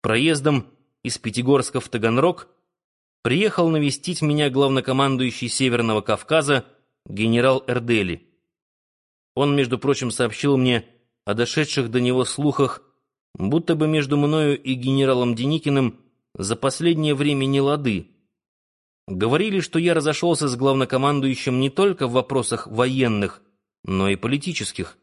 проездом из Пятигорска в Таганрог приехал навестить меня главнокомандующий Северного Кавказа генерал Эрдели. Он, между прочим, сообщил мне о дошедших до него слухах, будто бы между мною и генералом Деникиным за последнее время не лады. Говорили, что я разошелся с главнокомандующим не только в вопросах военных, но и политических.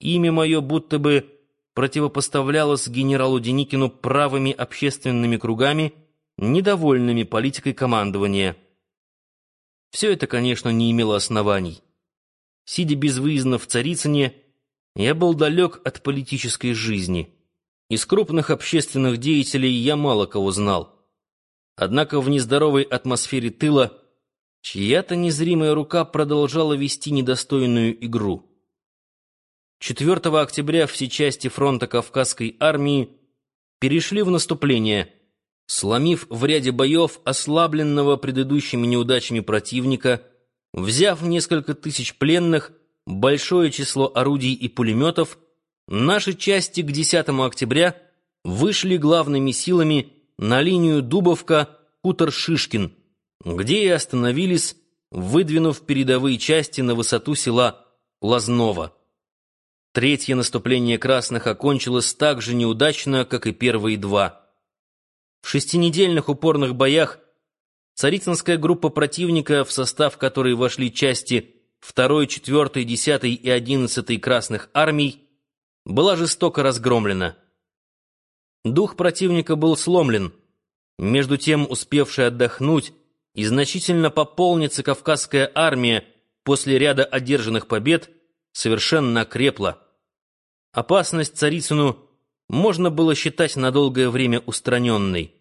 Имя мое будто бы противопоставлялось генералу Деникину правыми общественными кругами, недовольными политикой командования. Все это, конечно, не имело оснований. Сидя безвыездно в Царицыне, я был далек от политической жизни. Из крупных общественных деятелей я мало кого знал. Однако в нездоровой атмосфере тыла чья-то незримая рука продолжала вести недостойную игру. 4 октября все части фронта Кавказской армии перешли в наступление, сломив в ряде боев ослабленного предыдущими неудачами противника, взяв несколько тысяч пленных, большое число орудий и пулеметов, наши части к 10 октября вышли главными силами на линию Дубовка-Хутор-Шишкин, где и остановились, выдвинув передовые части на высоту села Лазново. Третье наступление красных окончилось так же неудачно, как и первые два. В шестинедельных упорных боях Царицынская группа противника, в состав которой вошли части 2, 4, 10 и 11 Красных армий, была жестоко разгромлена. Дух противника был сломлен, между тем успевшая отдохнуть и значительно пополниться Кавказская армия после ряда одержанных побед совершенно окрепла. Опасность Царицыну можно было считать на долгое время устраненной.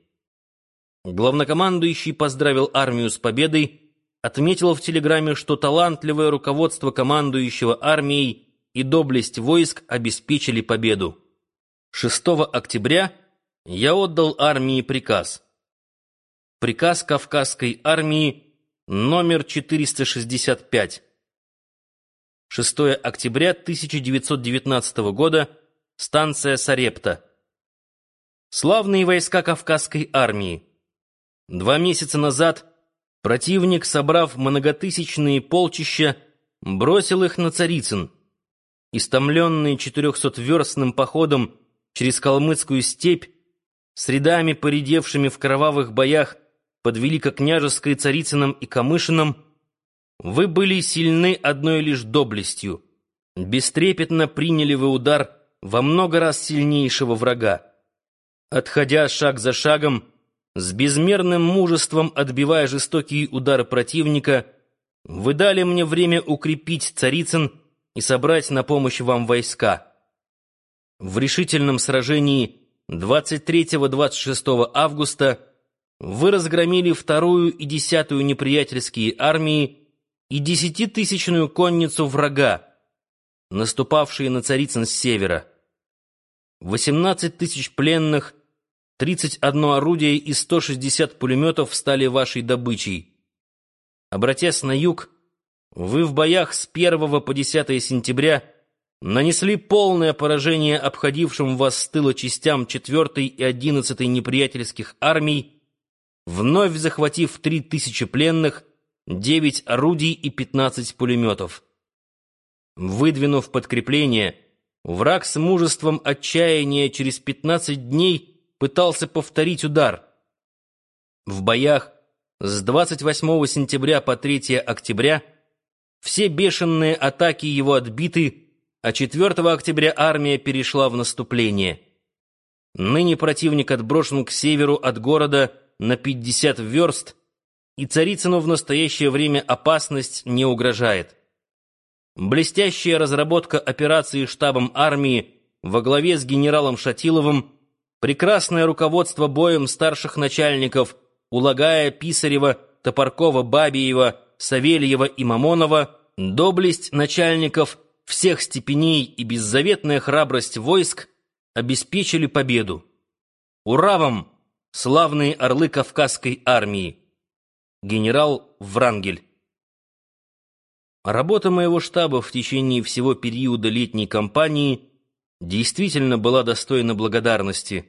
Главнокомандующий поздравил армию с победой, отметил в телеграмме, что талантливое руководство командующего армией и доблесть войск обеспечили победу. 6 октября я отдал армии приказ. Приказ Кавказской армии номер 465. 6 октября 1919 года, станция Сарепта. Славные войска Кавказской армии. Два месяца назад противник, собрав многотысячные полчища, бросил их на Царицын. Истомленные четырехсотверстным походом через калмыцкую степь, с рядами, поредевшими в кровавых боях под Великокняжеской Царицыном и Камышином, вы были сильны одной лишь доблестью. Бестрепетно приняли вы удар во много раз сильнейшего врага. Отходя шаг за шагом, с безмерным мужеством отбивая жестокие удары противника, вы дали мне время укрепить Царицын и собрать на помощь вам войска. В решительном сражении 23-26 августа вы разгромили вторую и десятую неприятельские армии и десятитысячную конницу врага, наступавшие на Царицын с севера. 18 тысяч пленных 31 орудие и 160 пулеметов стали вашей добычей. Обратясь на юг, вы в боях с 1 по 10 сентября нанесли полное поражение обходившим вас с тыла частям 4 и 11 неприятельских армий, вновь захватив 3000 пленных, 9 орудий и 15 пулеметов. Выдвинув подкрепление, враг с мужеством отчаяния через 15 дней пытался повторить удар. В боях с 28 сентября по 3 октября все бешеные атаки его отбиты, а 4 октября армия перешла в наступление. Ныне противник отброшен к северу от города на 50 верст, и Царицыну в настоящее время опасность не угрожает. Блестящая разработка операции штабом армии во главе с генералом Шатиловым прекрасное руководство боем старших начальников Улагая, Писарева, Топоркова, Бабиева, Савельева и Мамонова, доблесть начальников всех степеней и беззаветная храбрость войск обеспечили победу. Ура вам, славные орлы Кавказской армии! Генерал Врангель Работа моего штаба в течение всего периода летней кампании действительно была достойна благодарности.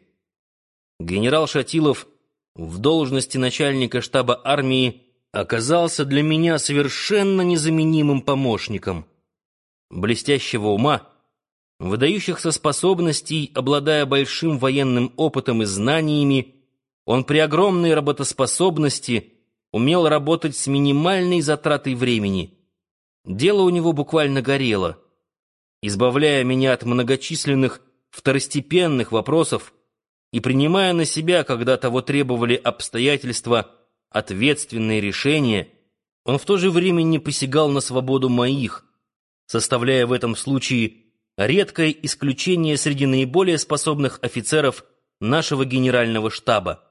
генерал Шатилов в должности начальника штаба армии оказался для меня совершенно незаменимым помощником. Блестящего ума, выдающихся способностей, обладая большим военным опытом и знаниями, он при огромной работоспособности умел работать с минимальной затратой времени. Дело у него буквально горело. Избавляя меня от многочисленных второстепенных вопросов и принимая на себя, когда того требовали обстоятельства, ответственные решения, он в то же время не посягал на свободу моих, составляя в этом случае редкое исключение среди наиболее способных офицеров нашего генерального штаба.